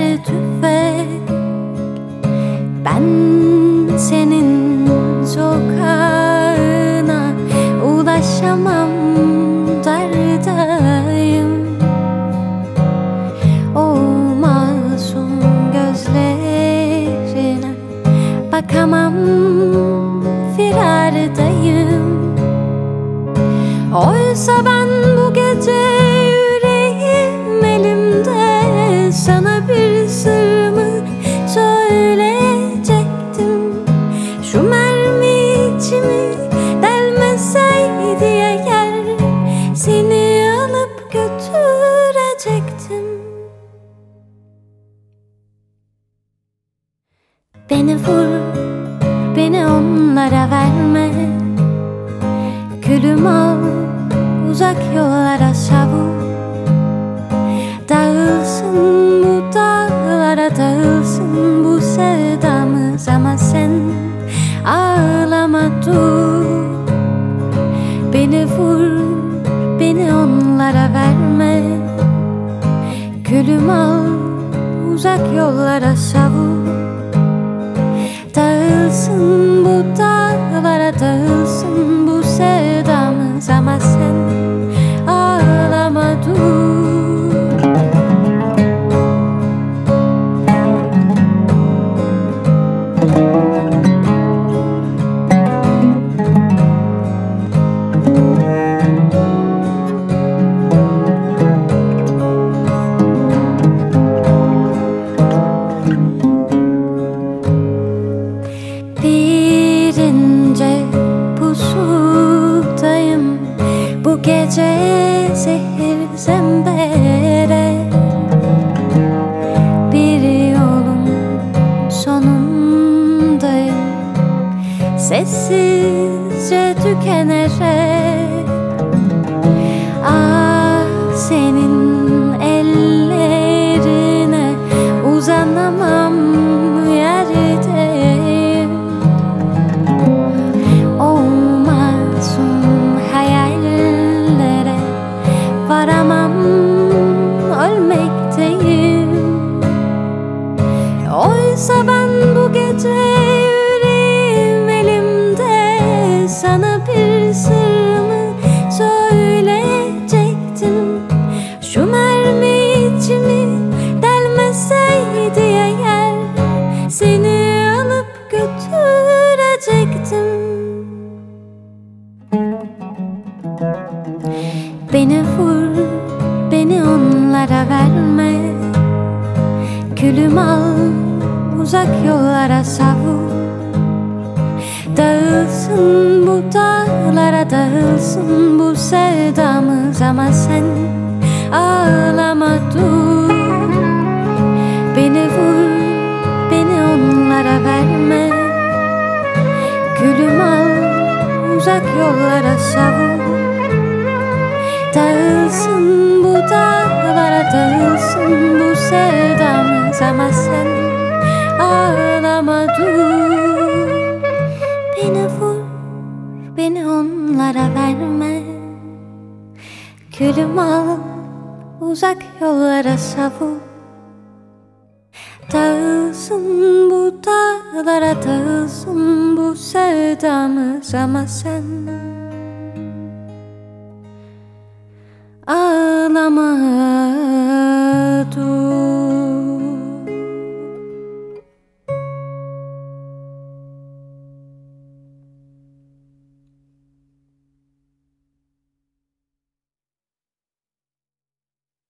Yeter tüfek. Ben senin sokağına Ulaşamam dardayım. O masum gözlerine Bakamam firardayım. Oysa ben Beni vur, beni onlara verme. Külüm al, uzak yollara savur Dağılsın bu dağlara dağılsın bu sevdamız. Ama sen ağlama dur. Beni vur, beni onlara verme. Külüm al, uzak yollara savur Dağılsın Gece zehir zembere. Bir yolun sonundayım. Sessizce tükenerek Beni vur, beni onlara verme. Külüm al, uzak yollara savur. Dağılsın bu dağlara dağılsın bu sevdamız. Ama sen ağlama dur. Beni vur, beni onlara verme. Gülüm al, uzak yollara savur Dağılsın bu dağlara dağılsın bu sevdamız Ama sen ağlama dur. Beni vur, beni onlara verme. Gülüm al, uzak yollara savur. Dağılsın bu dağlara dağılsın bu sevdamız Ama sen ah